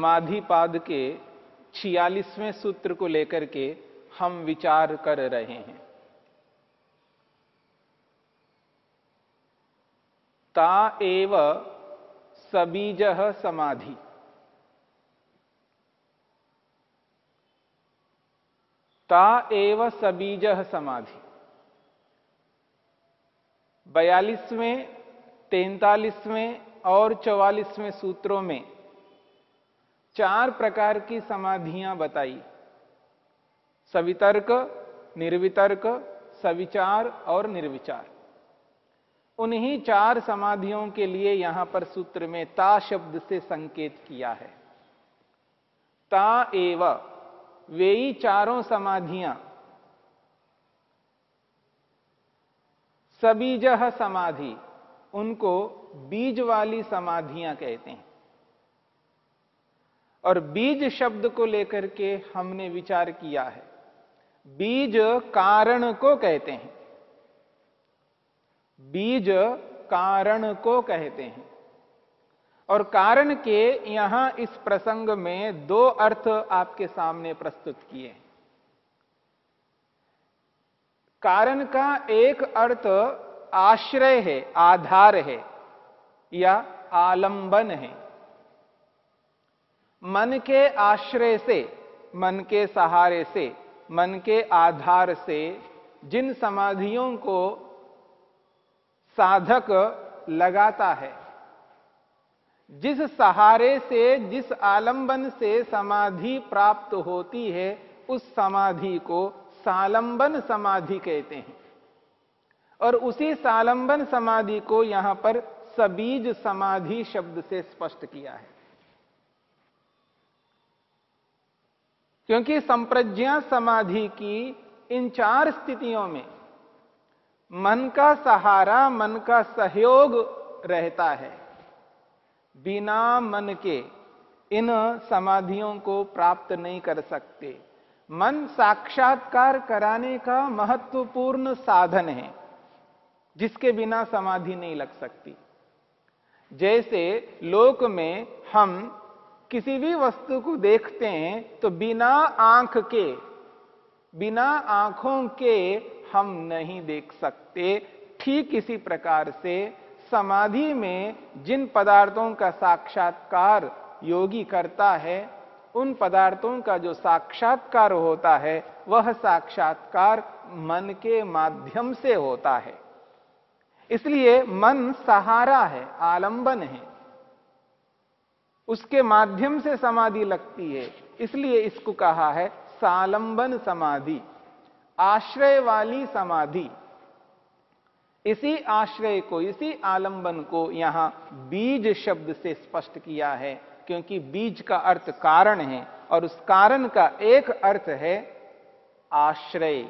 समाधिपाद के छियालीसवें सूत्र को लेकर के हम विचार कर रहे हैं। ता एव सबीज समाधि। ता एव सबीज समाधि। बयालीसवें, तैतालीसवें और चौवालीसवें सूत्रों में चार प्रकार की समाधियाँ बताई। सवितर्क, निर्वितर्क, सविचार और निर्विचार। उन्हीं चार समाधियों के लिए यहाँ पर सूत्र में ता शब्द से संकेत किया है। ता एव, वे ही चारों समाधियाँ। सबीज समाधि, उनको बीज वाली समाधियाँ कहते हैं। और बीज शब्द को लेकर के हमने विचार किया है। बीज कारण को कहते हैं। बीज कारण को कहते हैं। और कारण के यहाँ इस प्रसंग में दो अर्थ आपके सामने प्रस्तुत किए कारण का एक अर्थ आश्रय है, आधार है या आलंबन है। मन के आश्रय से, मन के सहारे से, मन के आधार से जिन समाधियों को साधक लगाता है, जिस सहारे से, जिस आलंबन से समाधि प्राप्त होती है, उस समाधि को सालंबन समाधि कहते हैं। और उसी सालंबन समाधि को यहाँ पर सबीज समाधि शब्द से स्पष्ट किया है। क्योंकि संप्रज्ञा समाधि की इन चार स्थितियों में मन का सहारा, मन का सहयोग रहता है। बिना मन के इन समाधियों को प्राप्त नहीं कर सकते। मन साक्षात्कार कराने का महत्वपूर्ण साधन है, जिसके बिना समाधि नहीं लग सकती। जैसे लोक में हम किसी भी वस्तु को देखते हैं तो बिना आँख के, बिना आँखों के हम नहीं देख सकते। ठीक इसी प्रकार से समाधि में जिन पदार्थों का साक्षात्कार योगी करता है, उन पदार्थों का जो साक्षात्कार होता है, वह साक्षात्कार मन के माध्यम से होता है। इसलिए मन सहारा है, आलंबन है। उसके माध्यम से समाधि लगती है। इसलिए इसको कहा है सालंबन समाधि, आश्रय वाली समाधि। इसी आश्रय को, इसी आलंबन को यहाँ बीज शब्द से स्पष्ट किया है, क्योंकि बीज का अर्थ कारण है और उस कारण का एक अर्थ है आश्रय।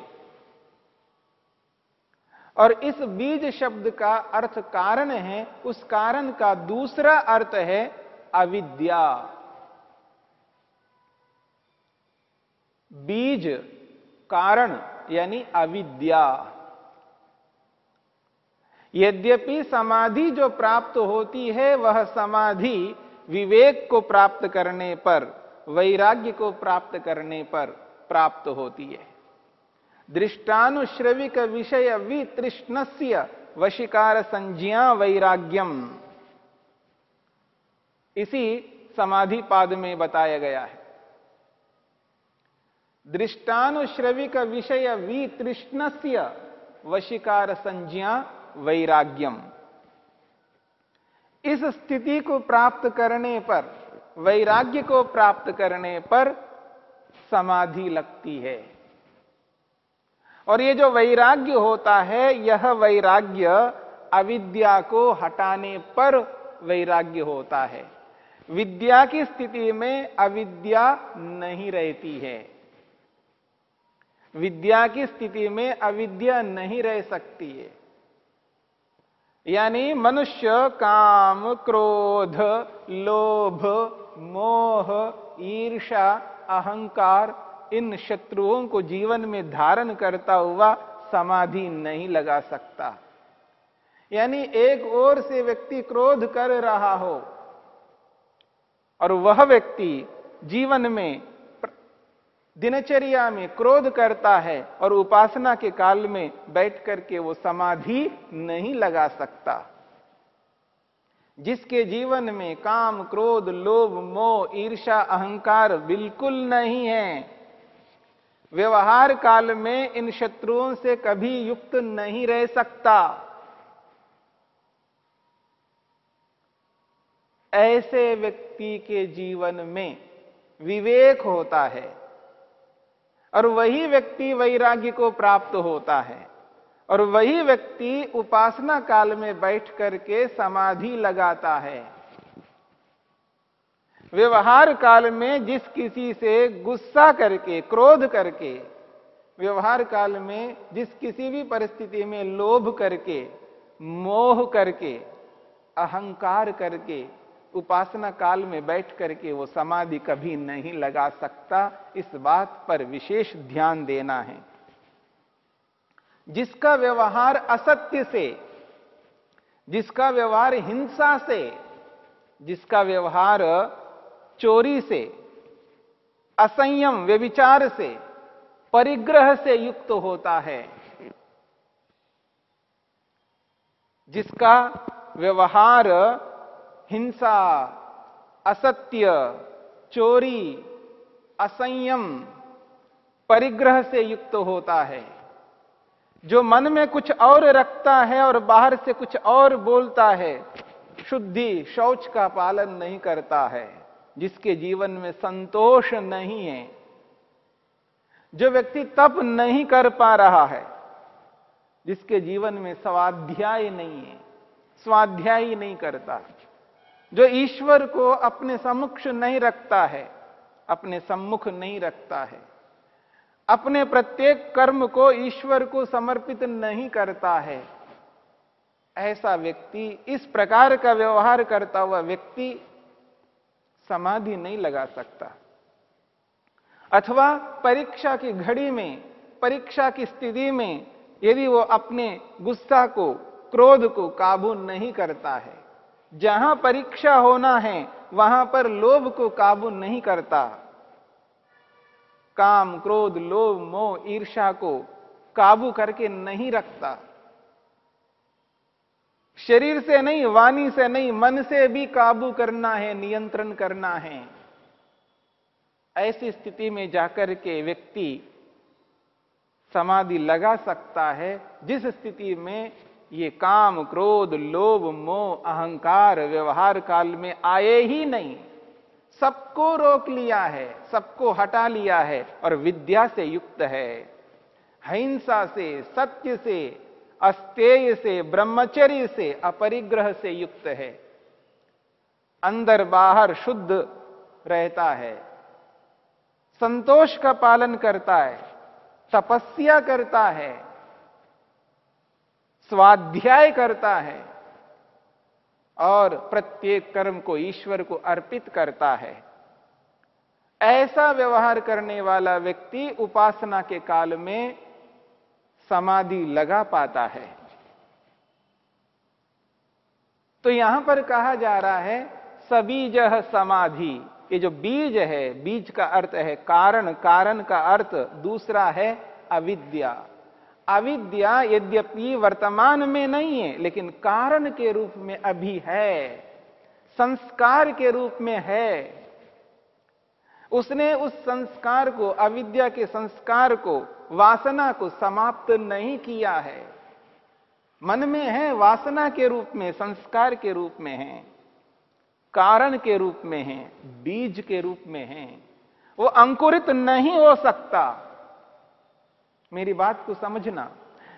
और इस बीज शब्द का अर्थ कारण है, उस कारण का दूसरा अर्थ है अविद्या। बीज कारण यानी अविद्या। यद्यपि समाधि जो प्राप्त होती है, वह समाधि विवेक को प्राप्त करने पर, वैराग्य को प्राप्त करने पर प्राप्त होती है। दृष्टानुश्रविक विषय वितृष्णस्य वशिकार संज्ञा वैराग्यम। इसी समाधि पाद में बताया गया है। दृष्टानुश्रविक विषय वितृष्णस्य वशिकार संज्ञा वैराग्यम। इस स्थिति को प्राप्त करने पर, वैराग्य को प्राप्त करने पर समाधि लगती है। और ये जो वैराग्य होता है, यह वैराग्य अविद्या को हटाने पर वैराग्य होता है। विद्या की स्थिति में अविद्या नहीं रहती है। विद्या की स्थिति में अविद्या नहीं रह सकती है। यानी मनुष्य काम, क्रोध, लोभ, मोह ईर्षा अहंकार, इन शत्रुओं को जीवन में धारण करता हुआ समाधि नहीं लगा सकता। यानी एक ओर से व्यक्ति क्रोध कर रहा हो और वह व्यक्ति जीवन में दिनचर्या में क्रोध करता है और उपासना के काल में बैठ करके वो समाधि नहीं लगा सकता। जिसके जीवन में काम, क्रोध, लोभ, मोह ईर्षा अहंकार बिल्कुल नहीं है, व्यवहार काल में इन शत्रुओं से कभी युक्त नहीं रह सकता। ऐसे व्यक्ति के जीवन में विवेक होता है और वही व्यक्ति वैराग्य को प्राप्त होता है और वही व्यक्ति उपासना काल में बैठ करके समाधि लगाता है। व्यवहार काल में जिस किसी से गुस्सा करके, क्रोध करके, व्यवहार काल में जिस किसी भी परिस्थिति में लोभ करके, मोह करके, अहंकार करके उपासना काल में बैठ करके वो समाधि कभी नहीं लगा सकता। इस बात पर विशेष ध्यान देना है। जिसका व्यवहार असत्य से, जिसका व्यवहार हिंसा से, जिसका व्यवहार चोरी से, असंयम व्यविचार से, परिग्रह से युक्त होता है। जिसका व्यवहार हिंसा, असत्य, चोरी, असंयम परिग्रह से युक्त होता है। जो मन में कुछ और रखता है और बाहर से कुछ और बोलता है, शुद्धि, शौच का पालन नहीं करता है, जिसके जीवन में संतोष नहीं है। जो व्यक्ति तप नहीं कर पा रहा है, जिसके जीवन में स्वाध्याय नहीं है, स्वाध्याय नहीं करता। जो ईश्वर को अपने सम्मुख नहीं रखता है, अपने सम्मुख नहीं रखता है, अपने प्रत्येक कर्म को ईश्वर को समर्पित नहीं करता है, ऐसा व्यक्ति, इस प्रकार का व्यवहार करता हुआ व्यक्ति समाधि नहीं लगा सकता। अथवा परीक्षा की घड़ी में, परीक्षा की स्थिति में यदि वो अपने गुस्सा को, क्रोध को काबू नहीं करता है जहाँ परीक्षा होना है, वहाँ पर लोभ को काबू नहीं करता। काम, क्रोध, लोभ, मोह ईर्षा को काबू करके नहीं रखता। शरीर से नहीं, वाणी से नहीं, मन से भी काबू करना है, नियंत्रण करना है। ऐसी स्थिति में जाकर के व्यक्ति समाधि लगा सकता है, जिस स्थिति में ये काम, क्रोध, लोभ, मोह, अहंकार, व्यवहार काल में आए ही नहीं। सबको रोक लिया है, सबको हटा लिया है और विद्या से युक्त है। हिंसा से, सत्य से, अस्तेय से, ब्रह्मचर्य से, अपरिग्रह से युक्त है। अंदर बाहर शुद्ध रहता है। संतोष का पालन करता है, तपस्या करता है। स्वाध्याय करता है और प्रत्येक कर्म को ईश्वर को अर्पित करता है। ऐसा व्यवहार करने वाला व्यक्ति उपासना के काल में समाधि लगा पाता है। तो यहाँ पर कहा जा रहा है, सबीज समाधि। ये जो बीज है, बीज का अर्थ है कारण कारण का अर्थ दूसरा है अविद्या। अविद्या यद्यपि वर्तमान में नहीं है, लेकिन कारण के रूप में अभी है, संस्कार के रूप में है। उसने उस संस्कार को, अविद्या के संस्कार को, वासना को समाप्त नहीं किया है। मन में है, वासना के रूप में, संस्कार के रूप में है, कारण के रूप में है, बीज के रूप में है। वो अंकुरित नहीं हो सकता। मेरी बात को समझना।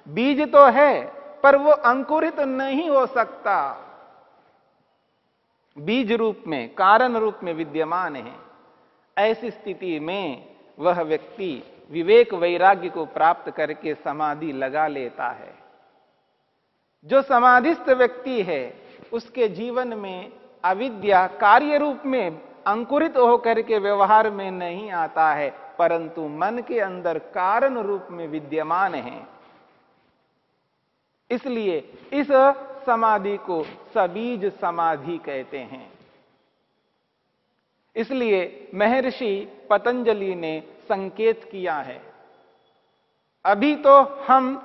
बीज तो है, पर वो अंकुरित तो नहीं हो सकता। बीज रूप में, कारण रूप में विद्यमान है। ऐसी स्थिति में वह व्यक्ति विवेक वैराग्य को प्राप्त करके समाधि लगा लेता है। जो समाधिस्थ व्यक्ति है, उसके जीवन में अविद्या कार्य रूप में अंकुरित होकर के व्यवहार में नहीं आता है। परंतु मन के अंदर कारण रूप में विद्यमान है। इसलिए इस समाधि को सबीज समाधि कहते हैं। इसलिए महर्षि पतंजलि ने संकेत किया है। अभी तो हम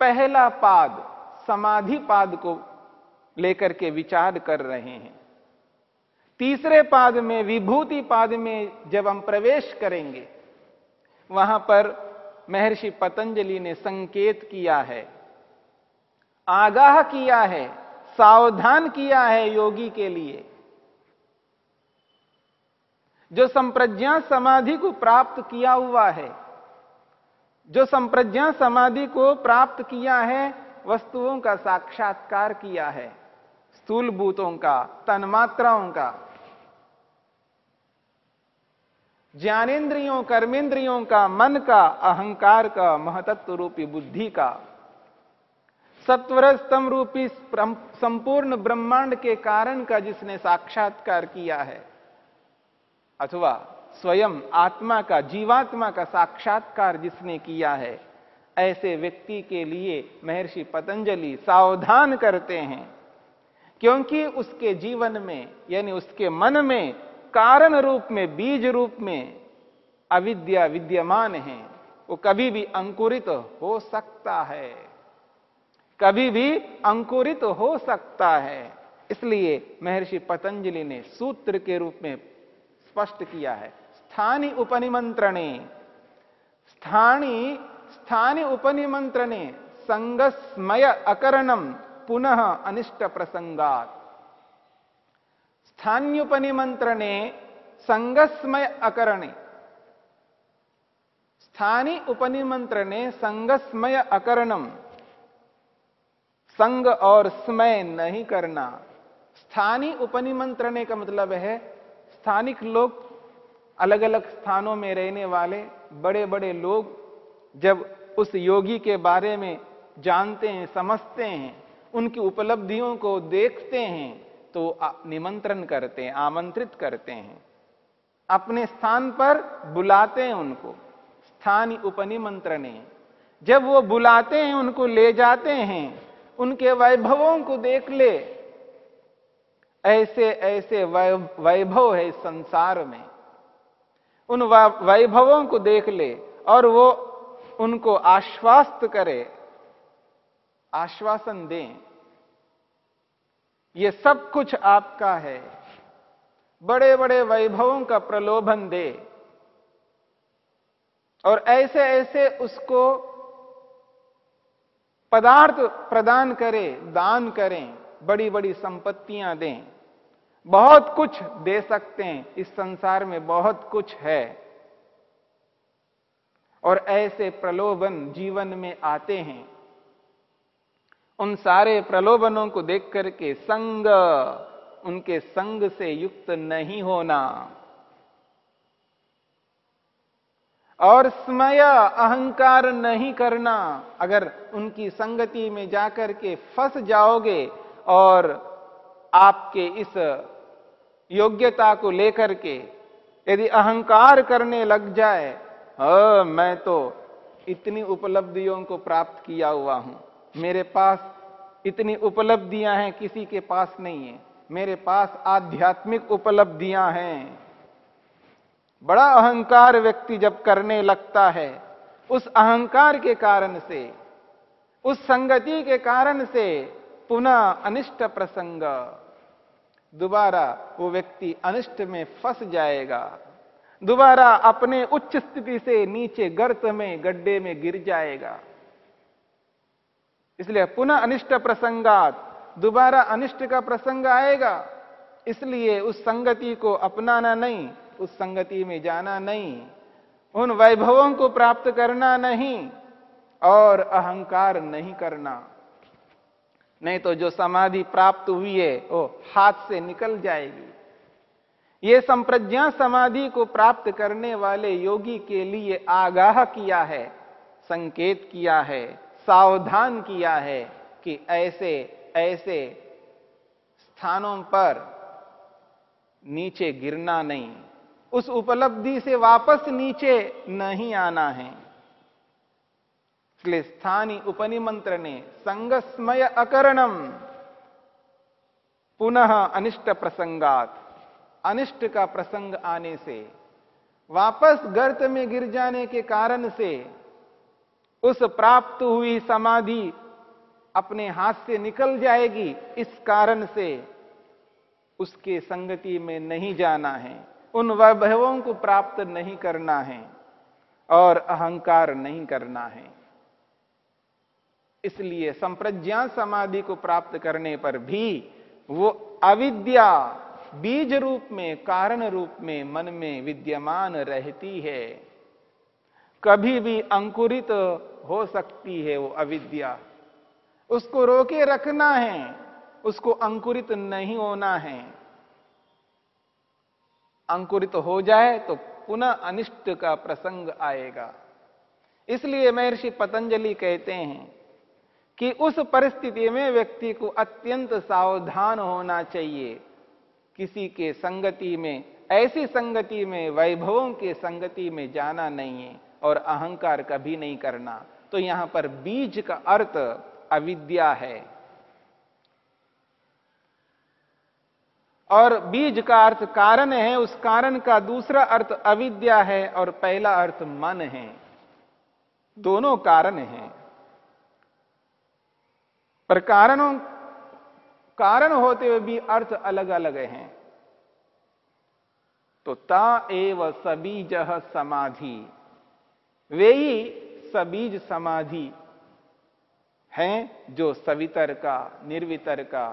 पहला पाद, समाधि पाद को लेकर के विचार कर रहे हैं। तीसरे पाद में, विभूति पाद में जब हम प्रवेश करेंगे, वहाँ पर महर्षि पतंजलि ने संकेत किया है। आगाह किया है, सावधान किया है योगी के लिए। जो संप्रज्ञा समाधि को प्राप्त किया हुआ है, जो संप्रज्ञा समाधि को प्राप्त किया है, वस्तुओं का साक्षात्कार किया है स्थूल भूतों का, तन्मात्राओं का। ज्ञानेन्द्रियों कर्मेंद्रियों का मन का, अहंकार का, महतत्व रूपी बुद्धि का। सत्वर स्तंभ रूपी संपूर्ण ब्रह्मांड के कारण का जिसने साक्षात्कार किया है, अथवा स्वयं आत्मा का, जीवात्मा का साक्षात्कार जिसने किया है, ऐसे व्यक्ति के लिए महर्षि पतंजलि सावधान करते हैं, क्योंकि उसके जीवन में, यानी उसके मन में कारण रूप में, बीज रूप में अविद्या विद्यमान है, वो कभी भी अंकुरित हो सकता है। कभी भी अंकुरित हो सकता है। इसलिए महर्षि पतंजलि ने सूत्र के रूप में स्पष्ट किया है स्थानीय उपनिमंत्रणे। स्थानीय स्थानीय उपनिमंत्रणे, संगस्मय अकरणम पुनः अनिष्ट प्रसंगात। स्थान्युपनिमंत्रणे संगस्मय अकरणे। स्थानी उपनिमंत्रणे संगस्मय अकरणम संग और स्मय नहीं करना। स्थानीय उपनिमंत्रणे का मतलब है, स्थानिक लोग अलग अलग स्थानों में रहने वाले बड़े बड़े लोग जब उस योगी के बारे में जानते हैं, समझते हैं, उनकी उपलब्धियों को देखते हैं तो निमंत्रण करते हैं, आमंत्रित करते हैं। अपने स्थान पर बुलाते हैं उनको। स्थान उपनिमंत्रणे। जब वो बुलाते हैं, उनको ले जाते हैं, उनके वैभवों को देख ले। ऐसे ऐसे वैभव है संसार में। उन वैभवों को देख ले और वो उनको आश्वास्त करे। आश्वासन दें। ये सब कुछ आपका है। बड़े बड़े वैभवों का प्रलोभन दे। और ऐसे ऐसे उसको पदार्थ प्रदान करें, दान करें बड़ी बड़ी संपत्तियाँ दें। बहुत कुछ दे सकते हैं, इस संसार में बहुत कुछ है। और ऐसे प्रलोभन जीवन में आते हैं। उन सारे प्रलोभनों को देख करके संग उनके संग से युक्त नहीं होना। और स्मय अहंकार नहीं करना। अगर उनकी संगति में जाकर के फंस जाओगे और आपके इस योग्यता को लेकर के यदि अहंकार करने लग जाए हाँ, मैं तो इतनी उपलब्धियों को प्राप्त किया हुआ हूँ। मेरे पास इतनी उपलब्धियाँ हैं, किसी के पास नहीं है। मेरे पास आध्यात्मिक उपलब्धियाँ हैं। बड़ा अहंकार व्यक्ति जब करने लगता है, उस अहंकार के कारण से, उस संगति के कारण से पुनः अनिष्ट प्रसंग, दोबारा वो व्यक्ति अनिष्ट में फंस जाएगा। दोबारा अपने उच्च स्थिति से नीचे गर्त में, गड्ढे में गिर जाएगा। इसलिए पुनः अनिष्ट प्रसंगात, दोबारा अनिष्ट का प्रसंग आएगा। इसलिए उस संगति को अपनाना नहीं, उस संगति में जाना नहीं, उन वैभवों को प्राप्त करना नहीं और अहंकार नहीं करना। नहीं तो जो समाधि प्राप्त हुई है, वो हाथ से निकल जाएगी। ये संप्रज्ञा समाधि को प्राप्त करने वाले योगी के लिए आगाह किया है, संकेत किया है। सावधान किया है कि ऐसे ऐसे स्थानों पर नीचे गिरना नहीं। उस उपलब्धि से वापस नीचे नहीं आना है। इसलिए स्थानी उपनिमंत्र ने संगस्मय अकरणम पुनः अनिष्ट प्रसंगात। अनिष्ट का प्रसंग आने से, वापस गर्त में गिर जाने के कारण से उस प्राप्त हुई समाधि अपने हाथ से निकल जाएगी, इस कारण से उसके संगति में नहीं जाना है। उन वैभवों को प्राप्त नहीं करना है और अहंकार नहीं करना है। इसलिए संप्रज्ञा समाधि को प्राप्त करने पर भी वो अविद्या बीज रूप में, कारण रूप में मन में विद्यमान रहती है। कभी भी अंकुरित हो सकती है वो अविद्या। उसको रोके रखना है, उसको अंकुरित नहीं होना है। अंकुरित हो जाए तो पुनः अनिष्ट का प्रसंग आएगा। इसलिए महर्षि पतंजलि कहते हैं कि उस परिस्थिति में व्यक्ति को अत्यंत सावधान होना चाहिए। किसी के संगति में, ऐसी संगति में, वैभवों के संगति में जाना नहीं है। और अहंकार कभी नहीं करना। तो यहाँ पर बीज का अर्थ अविद्या है। और बीज का अर्थ कारण है, उस कारण का दूसरा अर्थ अविद्या है और पहला अर्थ मन है। दोनों कारण हैं। पर कारणों, कारण होते हुए भी अर्थ अलग अलग हैं। तो ता एव सबीज समाधि। वे ही सबीज समाधि हैं जो सवितर का निर्वितर का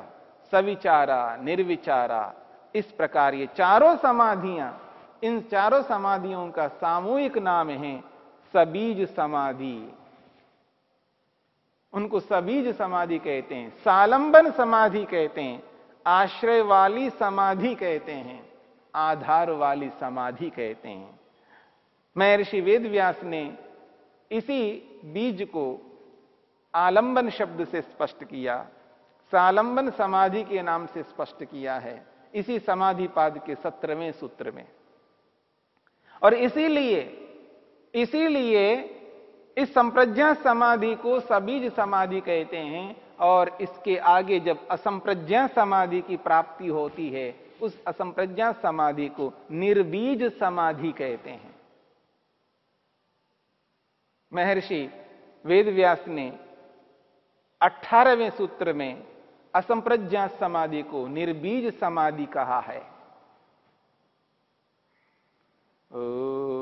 सविचारा, निर्विचारा। इस प्रकार ये चारों समाधियाँ, इन चारों समाधियों का सामूहिक नाम है सबीज समाधि। उनको सबीज समाधि कहते हैं, सालंबन समाधि कहते हैं आश्रय वाली समाधि कहते हैं आधार वाली समाधि कहते हैं। महर्षि वेद व्यास ने इसी बीज को आलंबन शब्द से स्पष्ट किया, सालंबन समाधि के नाम से स्पष्ट किया है, इसी समाधि पाद के सत्रहवें सूत्र में। और इसीलिए इसीलिए इस संप्रज्ञा समाधि को सबीज समाधि कहते हैं, और इसके आगे जब असंप्रज्ञा समाधि की प्राप्ति होती है, उस असंप्रज्ञा समाधि को निर्बीज समाधि कहते हैं। महर्षि वेदव्यास ने अठारहवें सूत्र में असंप्रज्ञा समाधि को निर्बीज समाधि कहा है। ओ...